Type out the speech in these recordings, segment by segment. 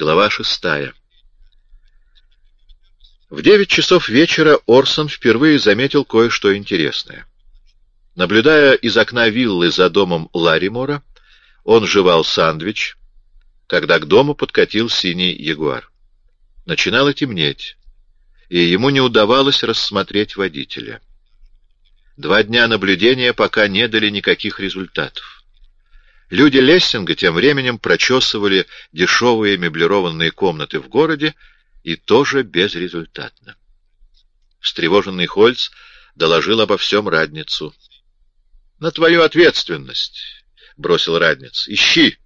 Глава шестая. В девять часов вечера Орсон впервые заметил кое-что интересное. Наблюдая из окна виллы за домом Ларимора, он жевал сандвич, когда к дому подкатил синий ягуар. Начинало темнеть, и ему не удавалось рассмотреть водителя. Два дня наблюдения пока не дали никаких результатов. Люди Лессинга тем временем прочесывали дешевые меблированные комнаты в городе, и тоже безрезультатно. Встревоженный Хольц доложил обо всем Радницу. — На твою ответственность, — бросил Радниц, — ищи.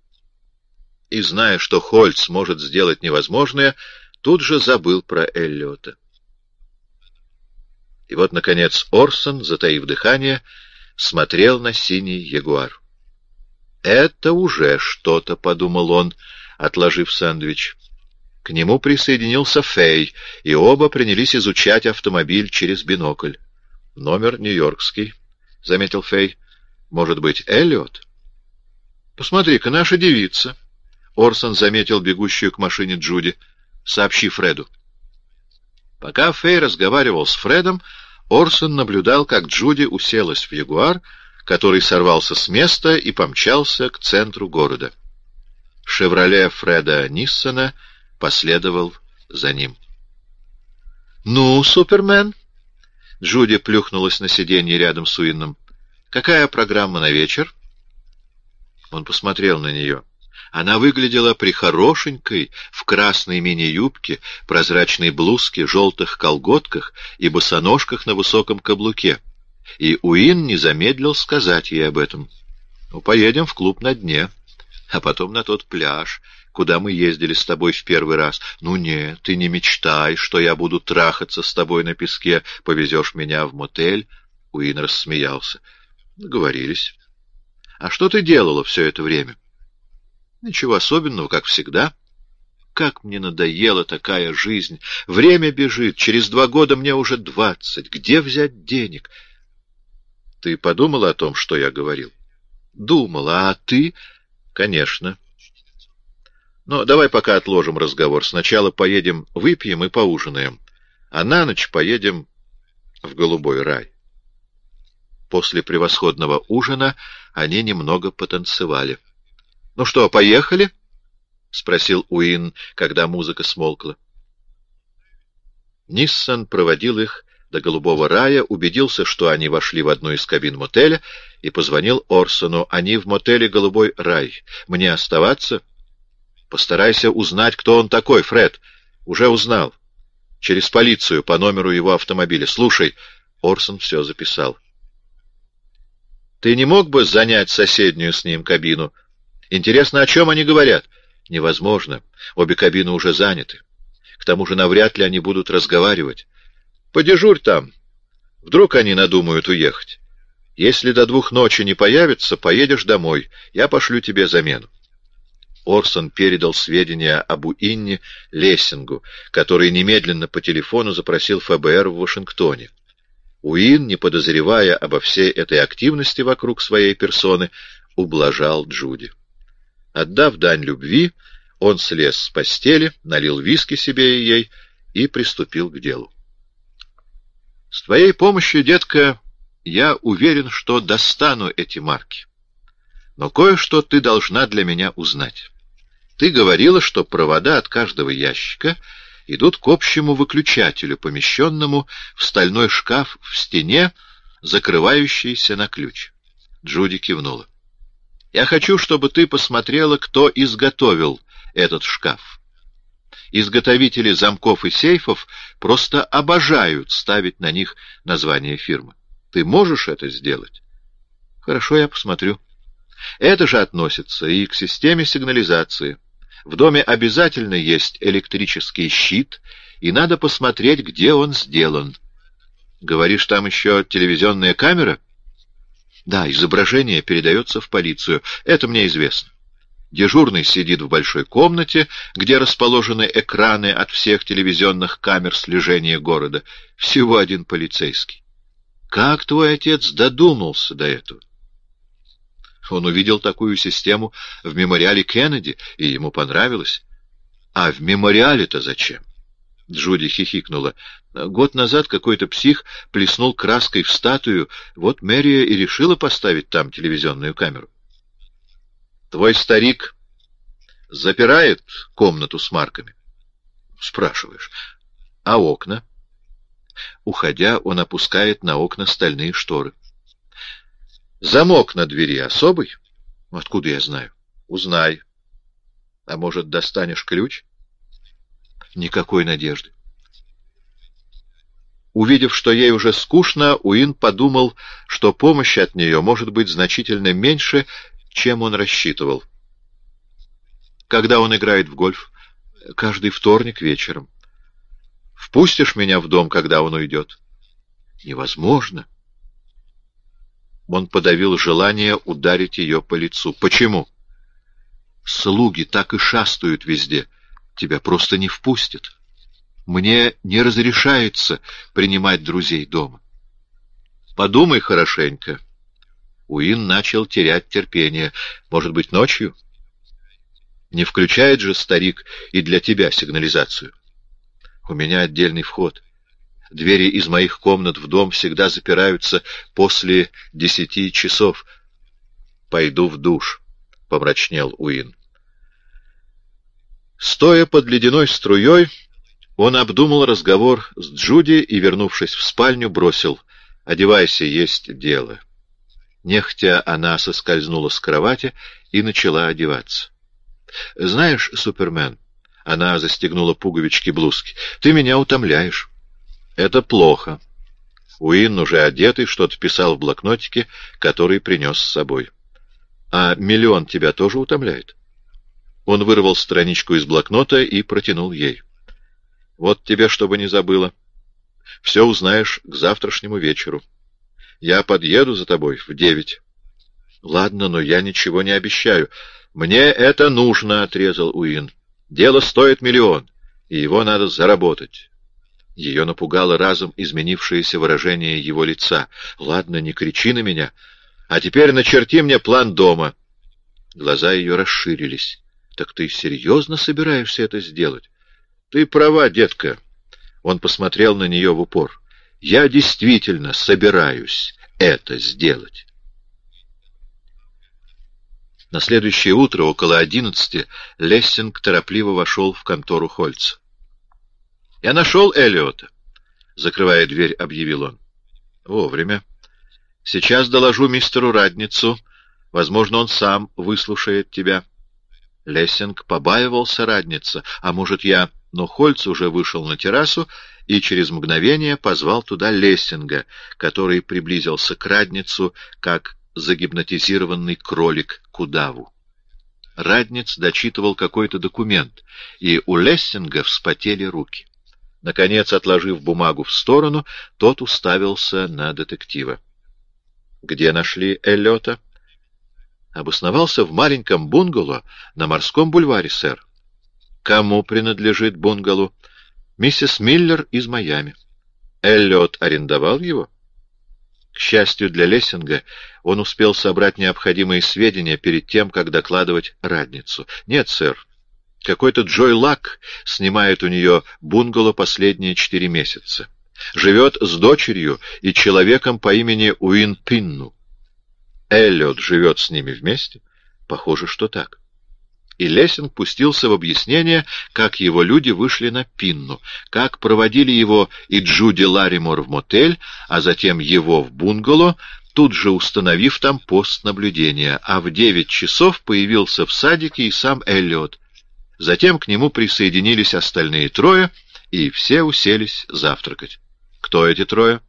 И, зная, что Хольц может сделать невозможное, тут же забыл про Эллиота. И вот, наконец, Орсон, затаив дыхание, смотрел на синий ягуар. «Это уже что-то», — подумал он, отложив сэндвич. К нему присоединился Фей, и оба принялись изучать автомобиль через бинокль. «Номер нью-йоркский», — заметил Фей. «Может быть, Эллиот?» «Посмотри-ка, наша девица». Орсон заметил бегущую к машине Джуди. «Сообщи Фреду». Пока Фей разговаривал с Фредом, Орсон наблюдал, как Джуди уселась в Ягуар, который сорвался с места и помчался к центру города. «Шевроле» Фреда Ниссона последовал за ним. «Ну, Супермен?» Джуди плюхнулась на сиденье рядом с Уинном. «Какая программа на вечер?» Он посмотрел на нее. Она выглядела прихорошенькой, в красной мини-юбке, прозрачной блузке, желтых колготках и босоножках на высоком каблуке и Уин не замедлил сказать ей об этом. «Ну, поедем в клуб на дне, а потом на тот пляж, куда мы ездили с тобой в первый раз. Ну нет, ты не мечтай, что я буду трахаться с тобой на песке, повезешь меня в мотель». Уин рассмеялся. «Договорились. А что ты делала все это время?» «Ничего особенного, как всегда». Как мне надоела такая жизнь! Время бежит, через два года мне уже двадцать. Где взять денег?» Ты подумала о том, что я говорил? Думала. А ты? Конечно. Но давай пока отложим разговор. Сначала поедем выпьем и поужинаем. А на ночь поедем в голубой рай. После превосходного ужина они немного потанцевали. — Ну что, поехали? — спросил Уин, когда музыка смолкла. Ниссан проводил их до Голубого рая, убедился, что они вошли в одну из кабин мотеля, и позвонил Орсону. «Они в мотеле «Голубой рай». Мне оставаться?» «Постарайся узнать, кто он такой, Фред». «Уже узнал. Через полицию по номеру его автомобиля. Слушай». Орсон все записал. «Ты не мог бы занять соседнюю с ним кабину? Интересно, о чем они говорят?» «Невозможно. Обе кабины уже заняты. К тому же навряд ли они будут разговаривать. Подежурь там. Вдруг они надумают уехать. Если до двух ночи не появятся, поедешь домой. Я пошлю тебе замену. Орсон передал сведения об Уинне Лессингу, который немедленно по телефону запросил ФБР в Вашингтоне. Уин, не подозревая обо всей этой активности вокруг своей персоны, ублажал Джуди. Отдав дань любви, он слез с постели, налил виски себе и ей и приступил к делу. С твоей помощью, детка, я уверен, что достану эти марки. Но кое-что ты должна для меня узнать. Ты говорила, что провода от каждого ящика идут к общему выключателю, помещенному в стальной шкаф в стене, закрывающийся на ключ. Джуди кивнула. Я хочу, чтобы ты посмотрела, кто изготовил этот шкаф. Изготовители замков и сейфов просто обожают ставить на них название фирмы. Ты можешь это сделать? Хорошо, я посмотрю. Это же относится и к системе сигнализации. В доме обязательно есть электрический щит, и надо посмотреть, где он сделан. Говоришь, там еще телевизионная камера? Да, изображение передается в полицию. Это мне известно. Дежурный сидит в большой комнате, где расположены экраны от всех телевизионных камер слежения города. Всего один полицейский. Как твой отец додумался до этого? Он увидел такую систему в мемориале Кеннеди, и ему понравилось. А в мемориале-то зачем? Джуди хихикнула. Год назад какой-то псих плеснул краской в статую, вот мэрия и решила поставить там телевизионную камеру. Твой старик запирает комнату с марками? Спрашиваешь. А окна? Уходя, он опускает на окна стальные шторы. Замок на двери особый? Откуда я знаю? Узнай. А может, достанешь ключ? Никакой надежды. Увидев, что ей уже скучно, Уин подумал, что помощи от нее может быть значительно меньше, чем он рассчитывал. Когда он играет в гольф? Каждый вторник вечером. Впустишь меня в дом, когда он уйдет? Невозможно. Он подавил желание ударить ее по лицу. Почему? Слуги так и шастают везде. Тебя просто не впустят. Мне не разрешается принимать друзей дома. Подумай хорошенько. Уин начал терять терпение. Может быть, ночью? Не включает же старик и для тебя сигнализацию. У меня отдельный вход. Двери из моих комнат в дом всегда запираются после десяти часов. Пойду в душ, — помрачнел Уин. Стоя под ледяной струей, он обдумал разговор с Джуди и, вернувшись в спальню, бросил «Одевайся, есть дело». Нехтя она соскользнула с кровати и начала одеваться. «Знаешь, Супермен...» — она застегнула пуговички блузки. «Ты меня утомляешь». «Это плохо». Уин, уже одетый, что-то писал в блокнотике, который принес с собой. «А миллион тебя тоже утомляет?» Он вырвал страничку из блокнота и протянул ей. «Вот тебе, чтобы не забыла. Все узнаешь к завтрашнему вечеру. Я подъеду за тобой в девять». «Ладно, но я ничего не обещаю. «Мне это нужно», — отрезал Уин. «Дело стоит миллион, и его надо заработать». Ее напугало разом изменившееся выражение его лица. «Ладно, не кричи на меня. А теперь начерти мне план дома». Глаза ее расширились. «Так ты серьезно собираешься это сделать?» «Ты права, детка». Он посмотрел на нее в упор. «Я действительно собираюсь это сделать». На следующее утро, около одиннадцати, Лессинг торопливо вошел в контору Хольца. «Я нашел Эллиота», — закрывая дверь, объявил он. «Вовремя. Сейчас доложу мистеру Радницу. Возможно, он сам выслушает тебя». Лессинг побаивался Радница, а может, я... Но Хольц уже вышел на террасу и через мгновение позвал туда Лессинга, который приблизился к Радницу, как загипнотизированный кролик к удаву. Радниц дочитывал какой-то документ, и у Лессинга вспотели руки. Наконец, отложив бумагу в сторону, тот уставился на детектива. — Где нашли Эллиота? — Обосновался в маленьком бунгало на морском бульваре, сэр. — Кому принадлежит бунгало? — Миссис Миллер из Майами. — Эллиот арендовал его? — к счастью для Лессинга, он успел собрать необходимые сведения перед тем, как докладывать радницу. «Нет, сэр. Какой-то Джой Лак снимает у нее бунгало последние четыре месяца. Живет с дочерью и человеком по имени Уин Пинну. Эллиот живет с ними вместе? Похоже, что так и Лессинг пустился в объяснение, как его люди вышли на Пинну, как проводили его и Джуди Ларимор в мотель, а затем его в бунгало, тут же установив там пост наблюдения, а в девять часов появился в садике и сам Эллиот. Затем к нему присоединились остальные трое, и все уселись завтракать. Кто эти трое?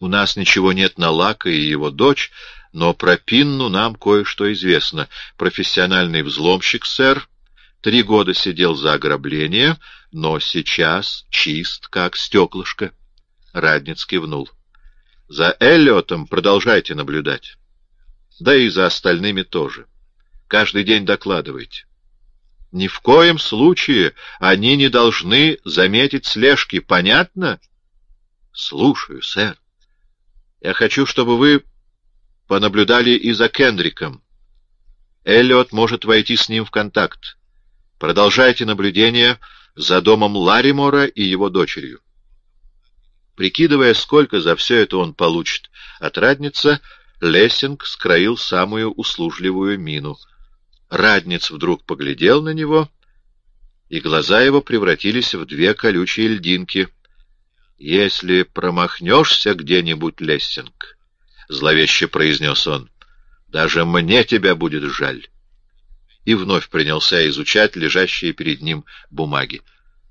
У нас ничего нет на Лака и его дочь, но про Пинну нам кое-что известно. Профессиональный взломщик, сэр, три года сидел за ограбление, но сейчас чист, как стеклышко. Радниц кивнул. За Эллиотом продолжайте наблюдать. Да и за остальными тоже. Каждый день докладывайте. Ни в коем случае они не должны заметить слежки, понятно? Слушаю, сэр. Я хочу, чтобы вы понаблюдали и за Кендриком. Эллиот может войти с ним в контакт. Продолжайте наблюдение за домом Ларимора и его дочерью. Прикидывая, сколько за все это он получит от радница, Лессинг скроил самую услужливую мину. Радниц вдруг поглядел на него, и глаза его превратились в две колючие льдинки. — Если промахнешься где-нибудь, Лессинг, — зловеще произнес он, — даже мне тебя будет жаль. И вновь принялся изучать лежащие перед ним бумаги.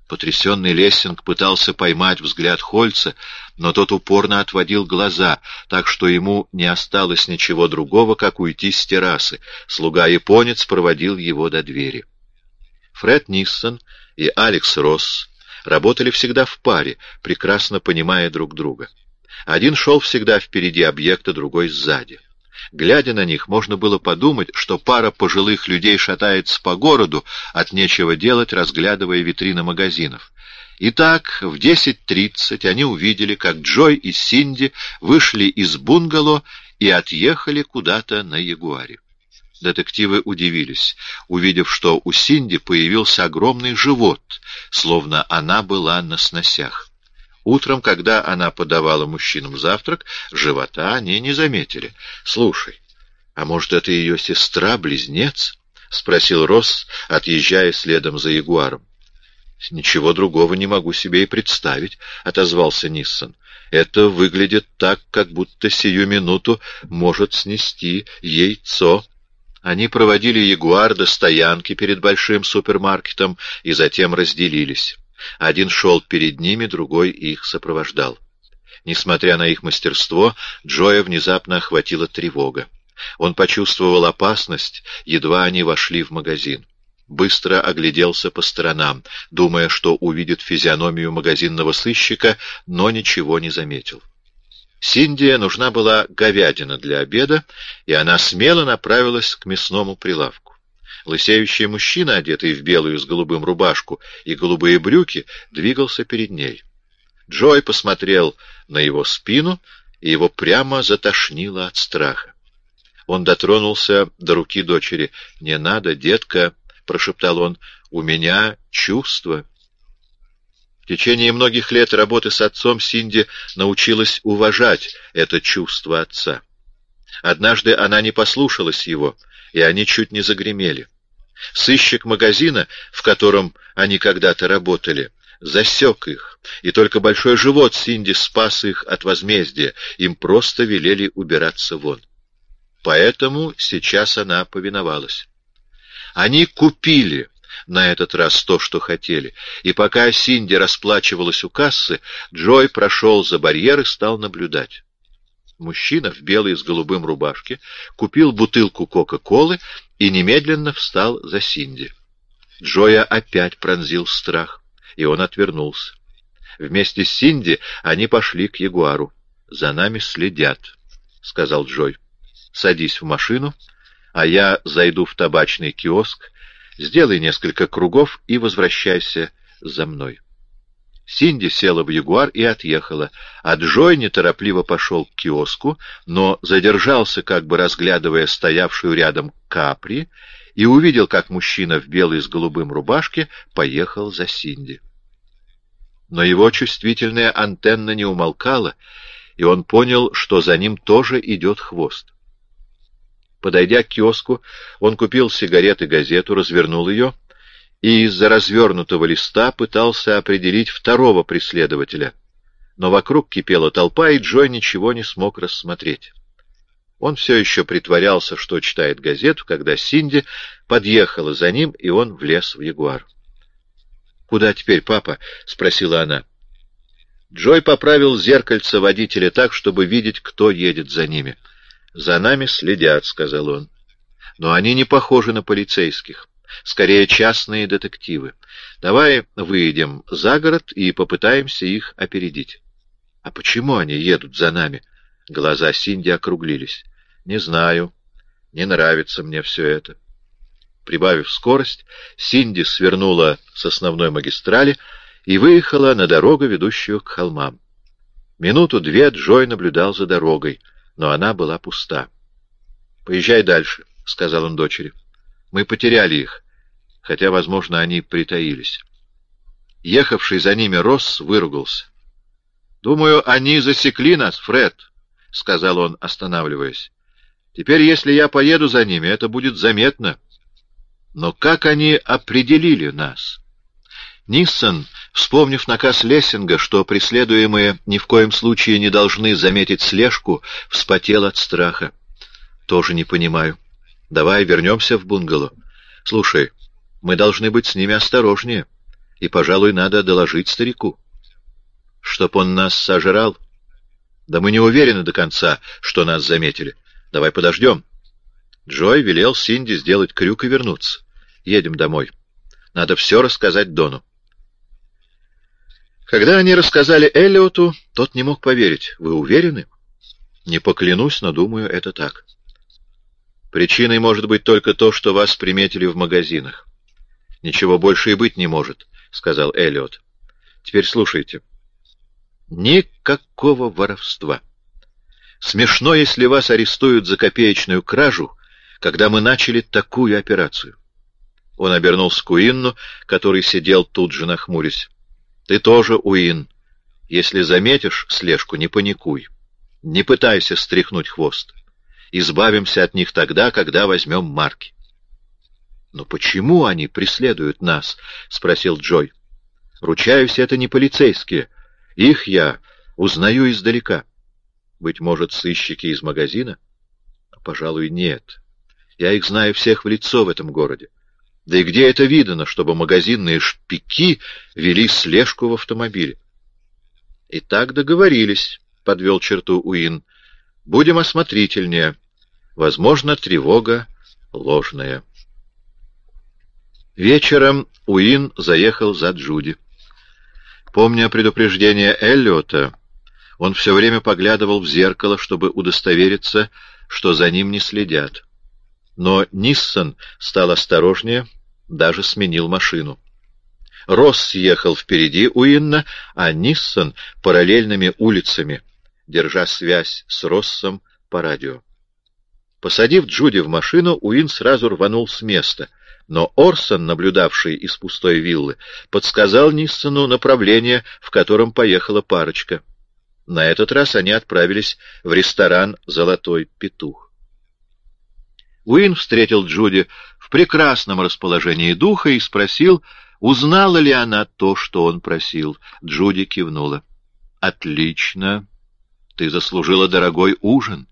Потрясенный Лессинг пытался поймать взгляд Хольца, но тот упорно отводил глаза, так что ему не осталось ничего другого, как уйти с террасы. Слуга-японец проводил его до двери. Фред Ниссон и Алекс Росс работали всегда в паре, прекрасно понимая друг друга. Один шел всегда впереди объекта, другой сзади. Глядя на них, можно было подумать, что пара пожилых людей шатается по городу, от нечего делать, разглядывая витрины магазинов. Итак, в 10.30 они увидели, как Джой и Синди вышли из бунгало и отъехали куда-то на Ягуаре. Детективы удивились, увидев, что у Синди появился огромный живот, словно она была на сносях. Утром, когда она подавала мужчинам завтрак, живота они не заметили. — Слушай, а может, это ее сестра-близнец? — спросил Росс, отъезжая следом за Ягуаром. — Ничего другого не могу себе и представить, — отозвался Ниссон. — Это выглядит так, как будто сию минуту может снести яйцо. Они проводили Ягуар до стоянки перед большим супермаркетом и затем разделились. Один шел перед ними, другой их сопровождал. Несмотря на их мастерство, Джоя внезапно охватила тревога. Он почувствовал опасность, едва они вошли в магазин. Быстро огляделся по сторонам, думая, что увидит физиономию магазинного сыщика, но ничего не заметил. Синди нужна была говядина для обеда, и она смело направилась к мясному прилавку. Лысеющий мужчина, одетый в белую с голубым рубашку и голубые брюки, двигался перед ней. Джой посмотрел на его спину, и его прямо затошнило от страха. Он дотронулся до руки дочери. «Не надо, детка», — прошептал он, — «у меня чувство». В течение многих лет работы с отцом Синди научилась уважать это чувство отца. Однажды она не послушалась его, и они чуть не загремели. Сыщик магазина, в котором они когда-то работали, засек их, и только большой живот Синди спас их от возмездия, им просто велели убираться вон. Поэтому сейчас она повиновалась. Они купили на этот раз то, что хотели, и пока Синди расплачивалась у кассы, Джой прошел за барьер и стал наблюдать. Мужчина в белой с голубым рубашке купил бутылку Кока-Колы и немедленно встал за Синди. Джоя опять пронзил страх, и он отвернулся. Вместе с Синди они пошли к Ягуару. «За нами следят», — сказал Джой. «Садись в машину, а я зайду в табачный киоск, сделай несколько кругов и возвращайся за мной». Синди села в Ягуар и отъехала, а Джой неторопливо пошел к киоску, но задержался, как бы разглядывая стоявшую рядом капри, и увидел, как мужчина в белой с голубым рубашке поехал за Синди. Но его чувствительная антенна не умолкала, и он понял, что за ним тоже идет хвост. Подойдя к киоску, он купил сигареты, газету, развернул ее — и из-за развернутого листа пытался определить второго преследователя. Но вокруг кипела толпа, и Джой ничего не смог рассмотреть. Он все еще притворялся, что читает газету, когда Синди подъехала за ним, и он влез в Ягуар. «Куда теперь, папа?» — спросила она. Джой поправил зеркальце водителя так, чтобы видеть, кто едет за ними. «За нами следят», — сказал он. «Но они не похожи на полицейских скорее частные детективы. Давай выйдем за город и попытаемся их опередить. — А почему они едут за нами? Глаза Синди округлились. — Не знаю. Не нравится мне все это. Прибавив скорость, Синди свернула с основной магистрали и выехала на дорогу, ведущую к холмам. Минуту-две Джой наблюдал за дорогой, но она была пуста. — Поезжай дальше, — сказал он дочери. Мы потеряли их. хотя, возможно, они притаились. Ехавший за ними Росс выругался. — Думаю, они засекли нас, Фред, — сказал он, останавливаясь. — Теперь, если я поеду за ними, это будет заметно. Но как они определили нас? Ниссон, вспомнив наказ Лессинга, что преследуемые ни в коем случае не должны заметить слежку, вспотел от страха. — Тоже не понимаю. Давай вернемся в бунгало. Слушай, мы должны быть с ними осторожнее, и, пожалуй, надо доложить старику. Чтоб он нас сожрал? Да мы не уверены до конца, что нас заметили. Давай подождем. Джой велел Синди сделать крюк и вернуться. Едем домой. Надо все рассказать Дону. Когда они рассказали Эллиоту, тот не мог поверить. Вы уверены? Не поклянусь, но думаю, это так. Причиной может быть только то, что вас приметили в магазинах. Ничего больше и быть не может, — сказал Эллиот. Теперь слушайте. Никакого воровства. Смешно, если вас арестуют за копеечную кражу, когда мы начали такую операцию. Он обернулся к Уинну, который сидел тут же нахмурясь. Ты тоже, Уин. Если заметишь слежку, не паникуй. Не пытайся стряхнуть хвост. Избавимся от них тогда, когда возьмем марки. — Но почему они преследуют нас? — спросил Джой. — Ручаюсь, это не полицейские. Их я узнаю издалека. Быть может, сыщики из магазина? — Пожалуй, нет. Я их знаю всех в лицо в этом городе. Да и где это видано, чтобы магазинные шпики вели слежку в автомобиле? — И так договорились, — подвел черту Уин. — Будем осмотрительнее. Возможно, тревога ложная. Вечером Уин заехал за Джуди. Помня предупреждение Эллиота, он все время поглядывал в зеркало, чтобы удостовериться, что за ним не следят. Но Ниссон стал осторожнее, даже сменил машину. Росс ехал впереди Уинна, а Ниссон — параллельными улицами, держа связь с Россом по радио. Посадив Джуди в машину, Уин сразу рванул с места — но Орсон, наблюдавший из пустой виллы, подсказал Ниссону направление, в котором поехала парочка. На этот раз они отправились в ресторан «Золотой петух». Уин встретил Джуди в прекрасном расположении духа и спросил, узнала ли она то, что он просил. Джуди кивнула. «Отлично. Ты заслужила дорогой ужин».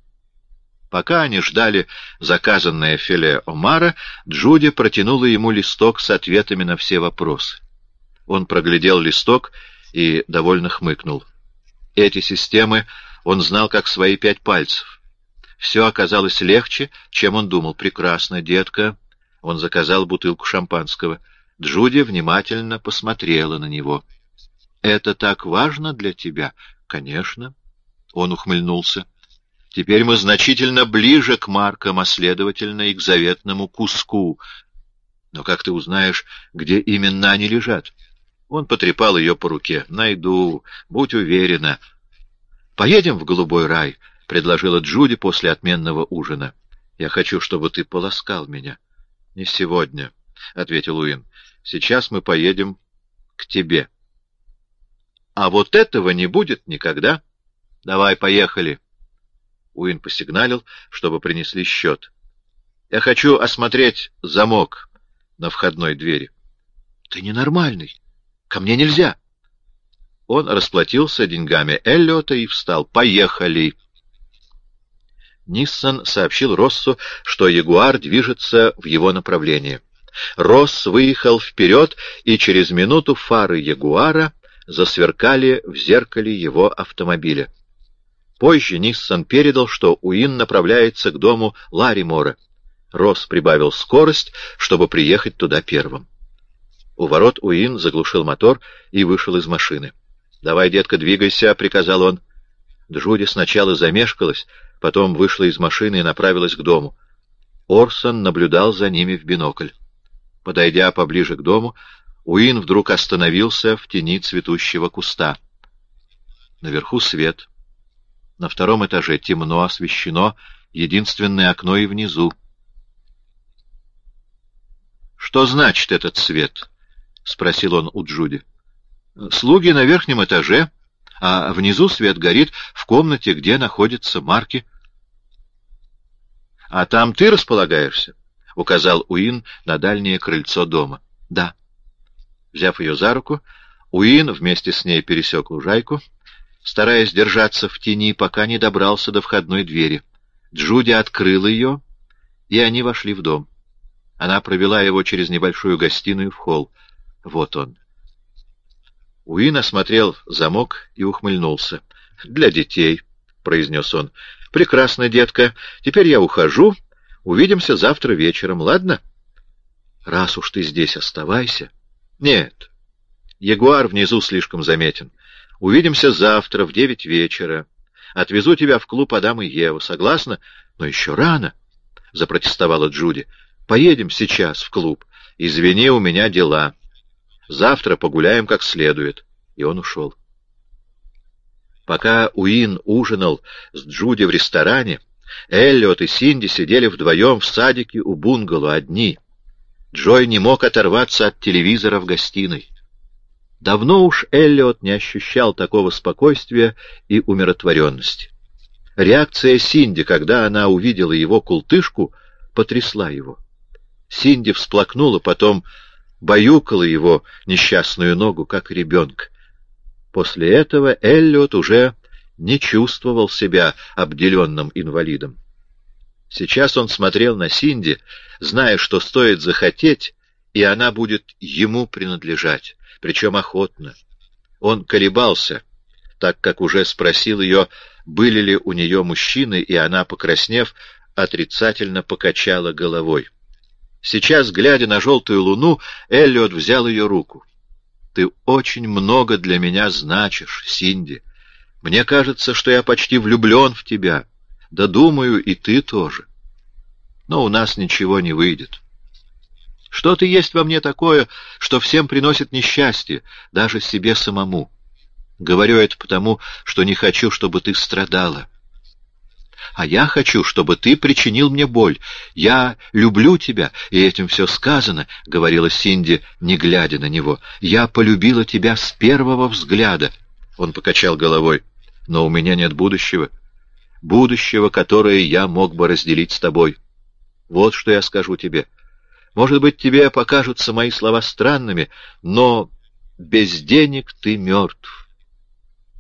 Пока они ждали заказанное филе омара, Джуди протянула ему листок с ответами на все вопросы. Он проглядел листок и довольно хмыкнул. Эти системы он знал как свои пять пальцев. Все оказалось легче, чем он думал. «Прекрасно, детка». Он заказал бутылку шампанского. Джуди внимательно посмотрела на него. «Это так важно для тебя?» «Конечно». Он ухмыльнулся. Теперь мы значительно ближе к маркам, а следовательно и к заветному куску. Но как ты узнаешь, где именно они лежат? Он потрепал ее по руке. Найду, будь уверена. Поедем в голубой рай, — предложила Джуди после отменного ужина. Я хочу, чтобы ты полоскал меня. Не сегодня, — ответил Уин. Сейчас мы поедем к тебе. А вот этого не будет никогда. Давай, поехали. — Уин посигналил, чтобы принесли счет. — Я хочу осмотреть замок на входной двери. — Ты ненормальный. Ко мне нельзя. Он расплатился деньгами Эллиота и встал. «Поехали!» Ниссан сообщил Россу, что Ягуар движется в его направлении. Росс выехал вперед, и через минуту фары Ягуара засверкали в зеркале его автомобиля. Позже Ниссан передал, что Уин направляется к дому Ларимора. Росс прибавил скорость, чтобы приехать туда первым. У ворот Уин заглушил мотор и вышел из машины. «Давай, детка, двигайся», — приказал он. Джуди сначала замешкалась, потом вышла из машины и направилась к дому. Орсон наблюдал за ними в бинокль. Подойдя поближе к дому, Уин вдруг остановился в тени цветущего куста. Наверху свет — на втором этаже темно, освещено, единственное окно и внизу. Что значит этот свет? — спросил он у Джуди. — Слуги на верхнем этаже, а внизу свет горит в комнате, где находятся марки. — А там ты располагаешься? — указал Уин на дальнее крыльцо дома. — Да. Взяв ее за руку, Уин вместе с ней пересек лужайку, стараясь держаться в тени, пока не добрался до входной двери. Джуди открыла ее, и они вошли в дом. Она провела его через небольшую гостиную в холл. Вот он. Уин осмотрел замок и ухмыльнулся. — Для детей, — произнес он. — Прекрасно, детка. Теперь я ухожу. Увидимся завтра вечером, ладно? — Раз уж ты здесь, оставайся. — Нет. Ягуар внизу слишком заметен. Увидимся завтра в девять вечера. Отвезу тебя в клуб Адам и Ева. Согласна? Но еще рано, — запротестовала Джуди. — Поедем сейчас в клуб. Извини, у меня дела. Завтра погуляем как следует. И он ушел. Пока Уин ужинал с Джуди в ресторане, Эллиот и Синди сидели вдвоем в садике у бунгало одни. Джой не мог оторваться от телевизора в гостиной. Давно уж Эллиот не ощущал такого спокойствия и умиротворенности. Реакция Синди, когда она увидела его култышку, потрясла его. Синди всплакнула, потом баюкала его несчастную ногу, как ребенка. После этого Эллиот уже не чувствовал себя обделенным инвалидом. Сейчас он смотрел на Синди, зная, что стоит захотеть, и она будет ему принадлежать, причем охотно. Он колебался, так как уже спросил ее, были ли у нее мужчины, и она, покраснев, отрицательно покачала головой. Сейчас, глядя на желтую луну, Эллиот взял ее руку. «Ты очень много для меня значишь, Синди. Мне кажется, что я почти влюблен в тебя. Да думаю, и ты тоже. Но у нас ничего не выйдет. Что-то есть во мне такое, что всем приносит несчастье, даже себе самому. Говорю это потому, что не хочу, чтобы ты страдала. А я хочу, чтобы ты причинил мне боль. Я люблю тебя, и этим все сказано, — говорила Синди, не глядя на него. Я полюбила тебя с первого взгляда. Он покачал головой. Но у меня нет будущего. Будущего, которое я мог бы разделить с тобой. Вот что я скажу тебе. Может быть, тебе покажутся мои слова странными, но без денег ты мертв.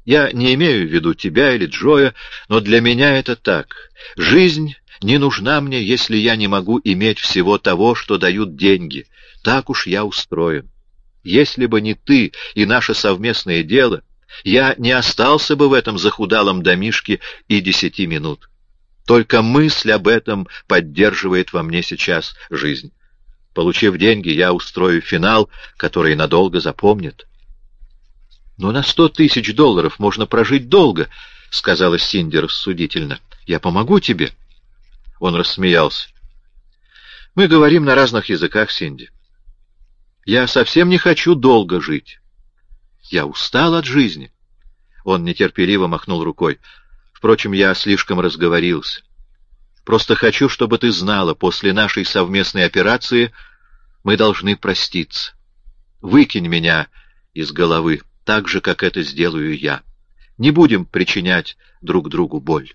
Я не имею в виду тебя или Джоя, но для меня это так. Жизнь не нужна мне, если я не могу иметь всего того, что дают деньги. Так уж я устроен. Если бы не ты и наше совместное дело, я не остался бы в этом захудалом домишке и десяти минут. Только мысль об этом поддерживает во мне сейчас жизнь. Получив деньги, я устрою финал, который надолго запомнит. «Но на сто тысяч долларов можно прожить долго», — сказала Синди рассудительно. «Я помогу тебе». Он рассмеялся. «Мы говорим на разных языках, Синди. Я совсем не хочу долго жить. Я устал от жизни». Он нетерпеливо махнул рукой. «Впрочем, я слишком разговорился. Просто хочу, чтобы ты знала, после нашей совместной операции мы должны проститься. Выкинь меня из головы» так же, как это сделаю я. Не будем причинять друг другу боль.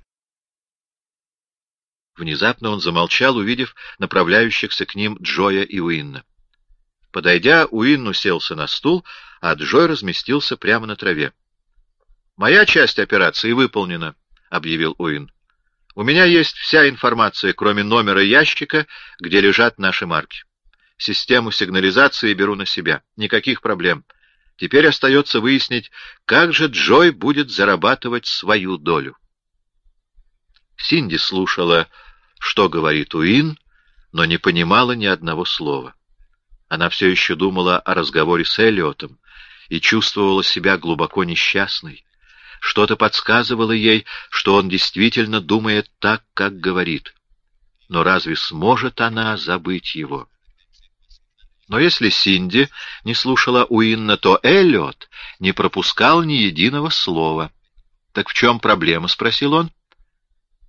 Внезапно он замолчал, увидев направляющихся к ним Джоя и Уинна. Подойдя, Уин уселся на стул, а Джой разместился прямо на траве. «Моя часть операции выполнена», — объявил Уин. «У меня есть вся информация, кроме номера ящика, где лежат наши марки. Систему сигнализации беру на себя. Никаких проблем. Теперь остается выяснить, как же Джой будет зарабатывать свою долю. Синди слушала, что говорит Уин, но не понимала ни одного слова. Она все еще думала о разговоре с Эллиотом и чувствовала себя глубоко несчастной. Что-то подсказывало ей, что он действительно думает так, как говорит. Но разве сможет она забыть его? Но если Синди не слушала Уинна, то Эллиот не пропускал ни единого слова. «Так в чем проблема?» — спросил он.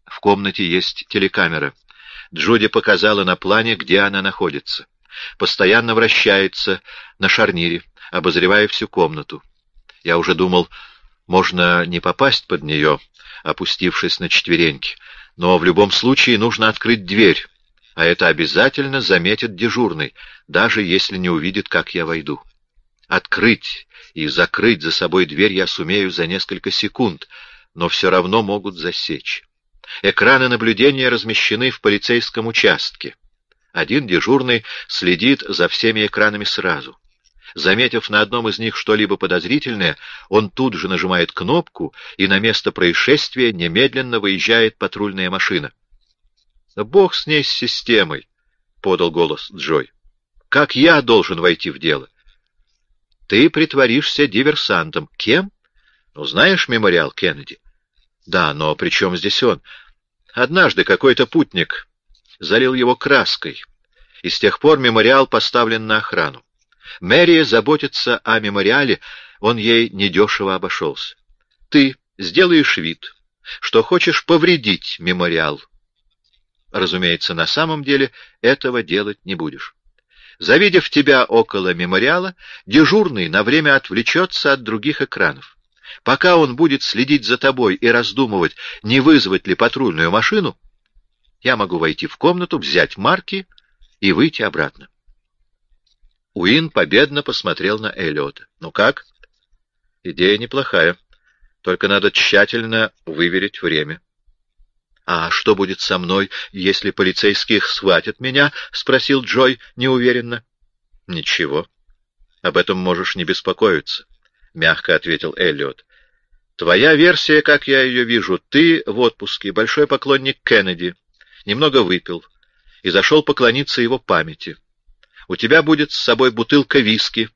«В комнате есть телекамера. Джуди показала на плане, где она находится. постоянно вращается на шарнире, обозревая всю комнату. Я уже думал, можно не попасть под нее, опустившись на четвереньки, но в любом случае нужно открыть дверь, а это обязательно заметит дежурный, даже если не увидит, как я войду. Открыть и закрыть за собой дверь я сумею за несколько секунд, но все равно могут засечь. Экраны наблюдения размещены в полицейском участке. Один дежурный следит за всеми экранами сразу. Заметив на одном из них что-либо подозрительное, он тут же нажимает кнопку, и на место происшествия немедленно выезжает патрульная машина. «Бог с ней, с системой!» — подал голос Джой. «Как я должен войти в дело?» «Ты притворишься диверсантом. Кем?» «Ну, знаешь мемориал Кеннеди?» «Да, но при чем здесь он?» «Однажды какой-то путник залил его краской, и с тех пор мемориал поставлен на охрану. Мэри заботится о мемориале, он ей недешево обошелся. Ты сделаешь вид, что хочешь повредить мемориал. Разумеется, на самом деле этого делать не будешь. Завидев тебя около мемориала, дежурный на время отвлечется от других экранов. Пока он будет следить за тобой и раздумывать, не вызвать ли патрульную машину, я могу войти в комнату, взять марки и выйти обратно. Уин победно посмотрел на Эллиота. «Ну как?» «Идея неплохая. Только надо тщательно выверить время». «А что будет со мной, если полицейские схватят меня?» — спросил Джой неуверенно. «Ничего. Об этом можешь не беспокоиться», — мягко ответил Эллиот. «Твоя версия, как я ее вижу, ты в отпуске, большой поклонник Кеннеди, немного выпил и зашел поклониться его памяти. У тебя будет с собой бутылка виски,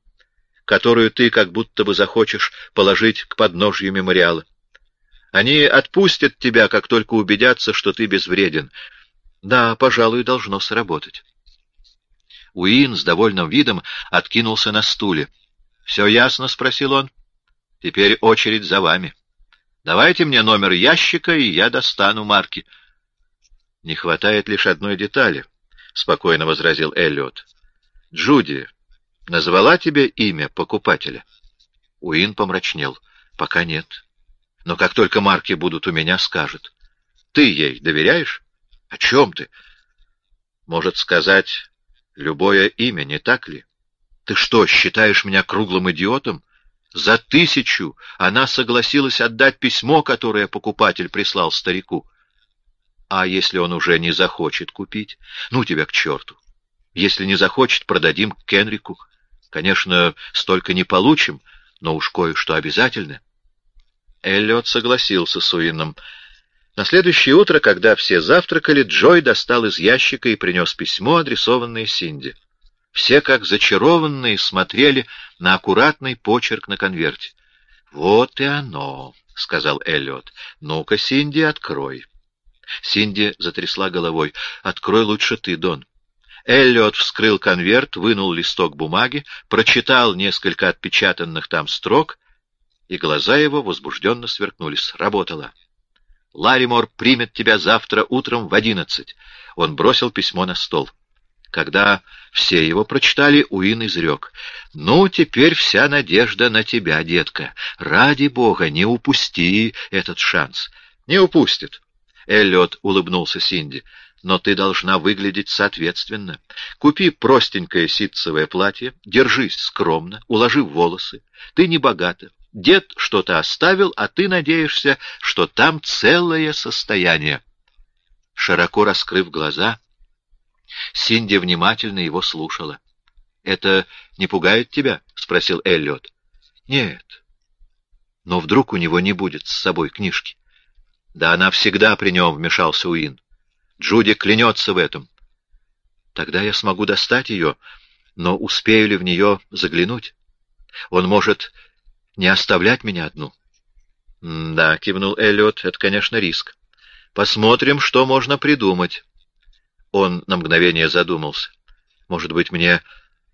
которую ты как будто бы захочешь положить к подножью мемориала. Они отпустят тебя, как только убедятся, что ты безвреден. Да, пожалуй, должно сработать. Уин с довольным видом откинулся на стуле. — Все ясно? — спросил он. — Теперь очередь за вами. Давайте мне номер ящика, и я достану марки. — Не хватает лишь одной детали, — спокойно возразил Эллиот. Джуди назвала тебе имя покупателя? Уин помрачнел. Пока нет. Но как только марки будут у меня, скажет. Ты ей доверяешь? О чем ты? Может сказать любое имя, не так ли? Ты что, считаешь меня круглым идиотом? За тысячу она согласилась отдать письмо, которое покупатель прислал старику. А если он уже не захочет купить? Ну тебя к черту! Если не захочет, продадим Кенрику. Конечно, столько не получим, но уж кое-что обязательно. Эллиот согласился с Уинном. На следующее утро, когда все завтракали, Джой достал из ящика и принес письмо, адресованное Синди. Все, как зачарованные, смотрели на аккуратный почерк на конверте. «Вот и оно», — сказал Эллиот. «Ну-ка, Синди, открой». Синди затрясла головой. «Открой лучше ты, Дон». Эллиот вскрыл конверт, вынул листок бумаги, прочитал несколько отпечатанных там строк, и глаза его возбужденно сверкнули. Сработало. «Ларимор примет тебя завтра утром в одиннадцать». Он бросил письмо на стол. Когда все его прочитали, Уин изрек. «Ну, теперь вся надежда на тебя, детка. Ради бога, не упусти этот шанс». «Не упустит». Эллиот улыбнулся Синди но ты должна выглядеть соответственно. Купи простенькое ситцевое платье, держись скромно, уложи волосы. Ты не богата. Дед что-то оставил, а ты надеешься, что там целое состояние. Широко раскрыв глаза, Синди внимательно его слушала. — Это не пугает тебя? — спросил Эллиот. — Нет. Но вдруг у него не будет с собой книжки? — Да она всегда при нем, — вмешался Уин. Джуди клянется в этом. Тогда я смогу достать ее, но успею ли в нее заглянуть? Он может не оставлять меня одну. — Да, — кивнул Эллиот, — это, конечно, риск. Посмотрим, что можно придумать. Он на мгновение задумался. Может быть, мне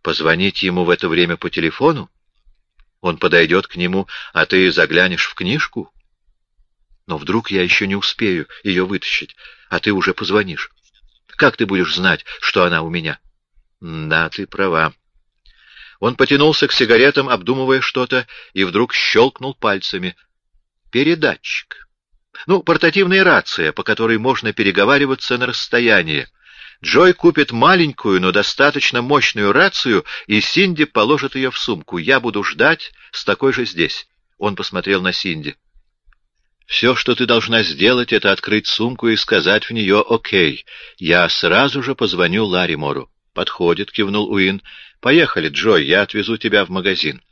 позвонить ему в это время по телефону? Он подойдет к нему, а ты заглянешь в книжку? Но вдруг я еще не успею ее вытащить, а ты уже позвонишь. Как ты будешь знать, что она у меня? Да, ты права. Он потянулся к сигаретам, обдумывая что-то, и вдруг щелкнул пальцами. Передатчик. Ну, портативная рация, по которой можно переговариваться на расстоянии. Джой купит маленькую, но достаточно мощную рацию, и Синди положит ее в сумку. Я буду ждать с такой же здесь. Он посмотрел на Синди. Все, что ты должна сделать, это открыть сумку и сказать в нее «Окей». Я сразу же позвоню Ларри Мору. Подходит, кивнул Уин. Поехали, Джой, я отвезу тебя в магазин.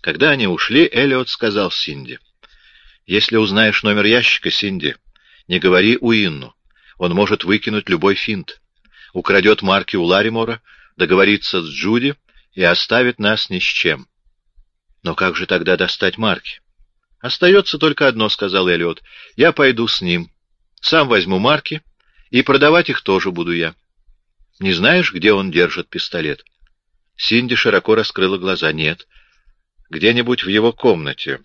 Когда они ушли, Эллиот сказал Синди. Если узнаешь номер ящика, Синди, не говори Уинну. Он может выкинуть любой финт. Украдет марки у Ларимора, договорится с Джуди и оставит нас ни с чем. Но как же тогда достать марки? Остается только одно, — сказал Эллиот. Я пойду с ним. Сам возьму марки, и продавать их тоже буду я. Не знаешь, где он держит пистолет? Синди широко раскрыла глаза. Нет. Где-нибудь в его комнате.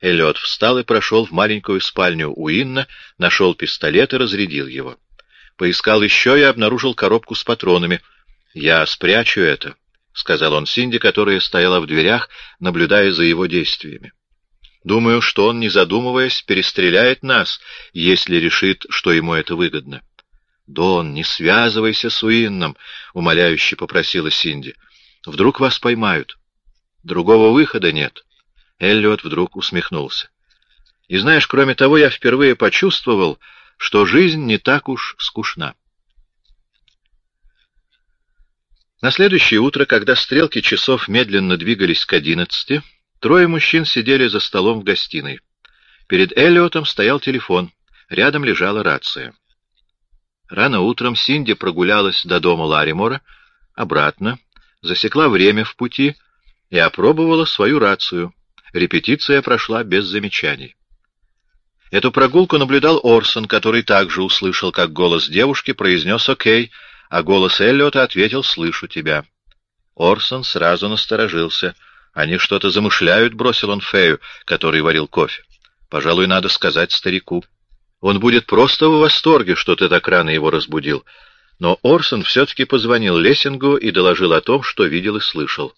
Эллиот встал и прошел в маленькую спальню Уинна, нашел пистолет и разрядил его. Поискал еще и обнаружил коробку с патронами. «Я спрячу это», — сказал он Синди, которая стояла в дверях, наблюдая за его действиями. «Думаю, что он, не задумываясь, перестреляет нас, если решит, что ему это выгодно». «Дон, не связывайся с Уинном», — умоляюще попросила Синди. «Вдруг вас поймают. Другого выхода нет». Эллиот вдруг усмехнулся. «И знаешь, кроме того, я впервые почувствовал, что жизнь не так уж скучна». На следующее утро, когда стрелки часов медленно двигались к одиннадцати, трое мужчин сидели за столом в гостиной. Перед Эллиотом стоял телефон, рядом лежала рация. Рано утром Синди прогулялась до дома Ларимора, обратно, засекла время в пути и опробовала свою рацию — Репетиция прошла без замечаний. Эту прогулку наблюдал Орсон, который также услышал, как голос девушки произнес «Окей», а голос Эллиота ответил «Слышу тебя». Орсон сразу насторожился. «Они что-то замышляют», — бросил он Фею, который варил кофе. «Пожалуй, надо сказать старику. Он будет просто в восторге, что ты так рано его разбудил». Но Орсон все-таки позвонил Лессингу и доложил о том, что видел и слышал.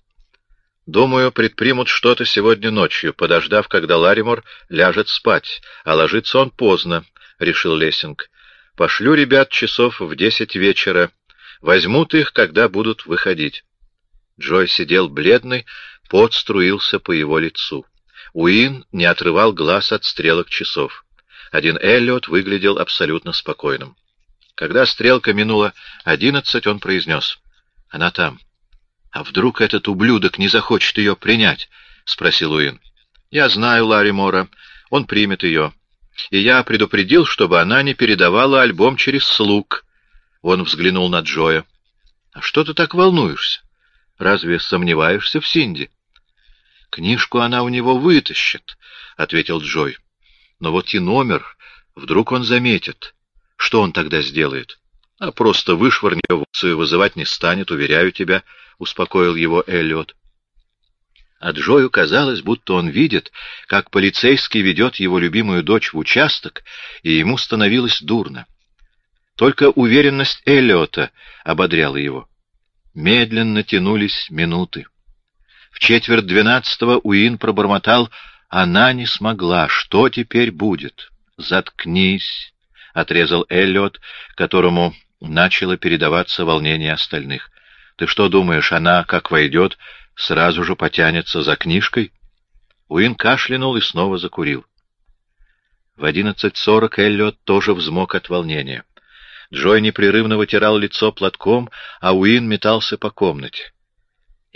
Думаю, предпримут что-то сегодня ночью, подождав, когда Ларимор ляжет спать, а ложится он поздно, — решил Лессинг. Пошлю ребят часов в десять вечера. Возьмут их, когда будут выходить. Джой сидел бледный, пот струился по его лицу. Уин не отрывал глаз от стрелок часов. Один Эллиот выглядел абсолютно спокойным. Когда стрелка минула одиннадцать, он произнес. — Она там. «А вдруг этот ублюдок не захочет ее принять?» — спросил Уин. «Я знаю Ларри Мора. Он примет ее. И я предупредил, чтобы она не передавала альбом через слуг». Он взглянул на Джоя. «А что ты так волнуешься? Разве сомневаешься в Синди?» «Книжку она у него вытащит», — ответил Джой. «Но вот и номер. Вдруг он заметит. Что он тогда сделает?» «А просто вышвырнет его и вызывать не станет, уверяю тебя». — успокоил его Эллиот. А Джою казалось, будто он видит, как полицейский ведет его любимую дочь в участок, и ему становилось дурно. Только уверенность Эллиота ободряла его. Медленно тянулись минуты. В четверть двенадцатого Уин пробормотал «Она не смогла. Что теперь будет?» «Заткнись», — отрезал Эллиот, которому начало передаваться волнение остальных. Ты что думаешь, она, как войдет, сразу же потянется за книжкой? Уин кашлянул и снова закурил. В одиннадцать сорок Эллиот тоже взмок от волнения. Джой непрерывно вытирал лицо платком, а Уин метался по комнате.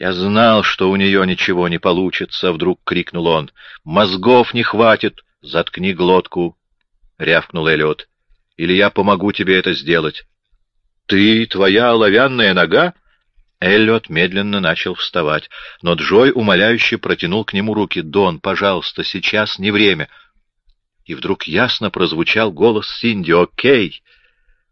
«Я знал, что у нее ничего не получится», — вдруг крикнул он. «Мозгов не хватит! Заткни глотку!» — рявкнул Эллиот. «Или я помогу тебе это сделать». «Ты, твоя оловянная нога?» Эллиот медленно начал вставать, но Джой умоляюще протянул к нему руки. «Дон, пожалуйста, сейчас не время». И вдруг ясно прозвучал голос Синди. «Окей!»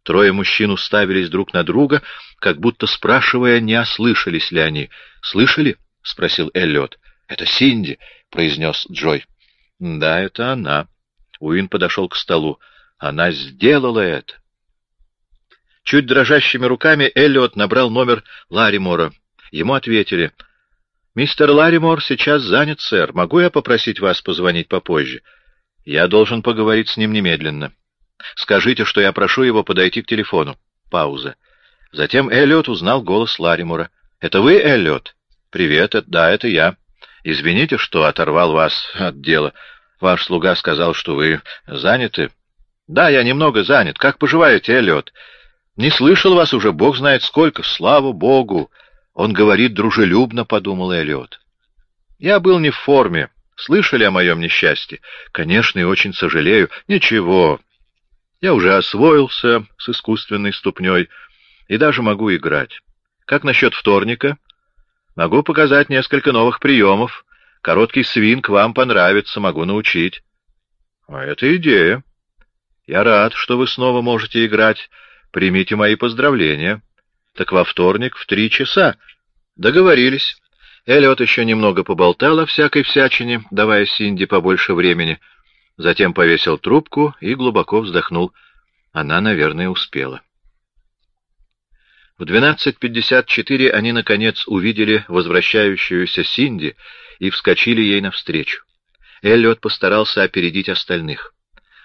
Трое мужчин уставились друг на друга, как будто спрашивая, не ослышались ли они. «Слышали?» — спросил Эллиот. «Это Синди», — произнес Джой. «Да, это она». Уин подошел к столу. «Она сделала это». Чуть дрожащими руками Эллиот набрал номер Ларимора. Ему ответили. «Мистер Ларимор сейчас занят, сэр. Могу я попросить вас позвонить попозже? Я должен поговорить с ним немедленно. Скажите, что я прошу его подойти к телефону». Пауза. Затем Эллиот узнал голос Ларимора. «Это вы, Эллиот?» «Привет, да, это я. Извините, что оторвал вас от дела. Ваш слуга сказал, что вы заняты». «Да, я немного занят. Как поживаете, Эллиот?» «Не слышал вас уже, бог знает сколько. Слава богу!» Он говорит дружелюбно, — подумал Эллиот. «Я был не в форме. Слышали о моем несчастье? Конечно, и очень сожалею. Ничего. Я уже освоился с искусственной ступней и даже могу играть. Как насчет вторника? Могу показать несколько новых приемов. Короткий свинг вам понравится, могу научить. А это идея. Я рад, что вы снова можете играть. Примите мои поздравления. Так во вторник в три часа. Договорились. Эллиот еще немного поболтал о всякой всячине, давая Синди побольше времени. Затем повесил трубку и глубоко вздохнул. Она, наверное, успела. В 12.54 они, наконец, увидели возвращающуюся Синди и вскочили ей навстречу. Эллиот постарался опередить остальных.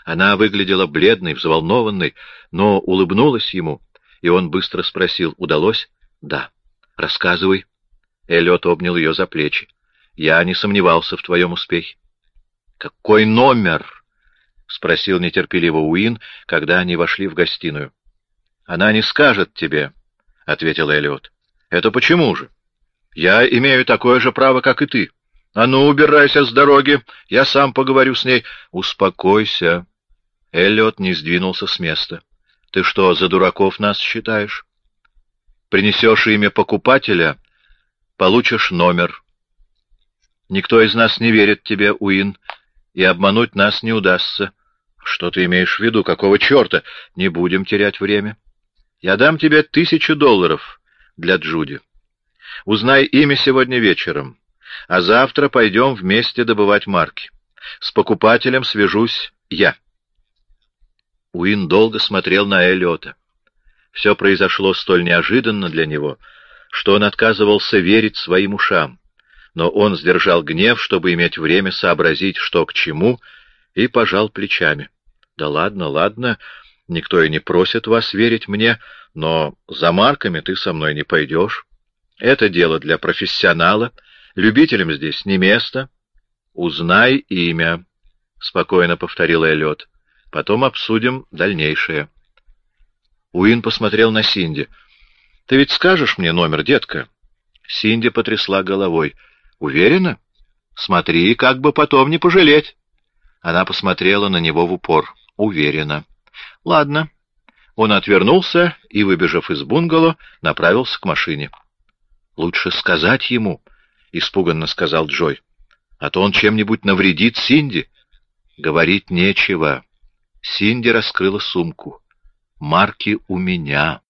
Она выглядела бледной, взволнованной, но улыбнулась ему, и он быстро спросил, удалось? «Да». «Рассказывай». Эллиот обнял ее за плечи. «Я не сомневался в твоем успехе». «Какой номер?» — спросил нетерпеливо Уин, когда они вошли в гостиную. «Она не скажет тебе», — ответил Эллиот. «Это почему же? Я имею такое же право, как и ты. А ну, убирайся с дороги, я сам поговорю с ней. Успокойся». Эллиот не сдвинулся с места. «Ты что, за дураков нас считаешь? Принесешь имя покупателя, получишь номер. Никто из нас не верит тебе, Уин, и обмануть нас не удастся. Что ты имеешь в виду? Какого черта? Не будем терять время. Я дам тебе тысячу долларов для Джуди. Узнай имя сегодня вечером, а завтра пойдем вместе добывать марки. С покупателем свяжусь я. Уин долго смотрел на Эллиота. Все произошло столь неожиданно для него, что он отказывался верить своим ушам. Но он сдержал гнев, чтобы иметь время сообразить, что к чему, и пожал плечами. — Да ладно, ладно, Никто и не просит вас верить мне, но за марками ты со мной не пойдешь. Это дело для профессионала. Любителям здесь не место. Узнай имя, — спокойно повторил Эллиот. Потом обсудим дальнейшее. Уин посмотрел на Синди. — Ты ведь скажешь мне номер, детка? Синди потрясла головой. — Уверена? Смотри, как бы потом не пожалеть. Она посмотрела на него в упор. — Уверена. Ладно. Он отвернулся и, выбежав из бунгало, направился к машине. Лучше сказать ему, испуганно сказал Джой. А то он чем-нибудь навредит Синди. Говорить нечего. Синди раскрыла сумку. Марки у меня.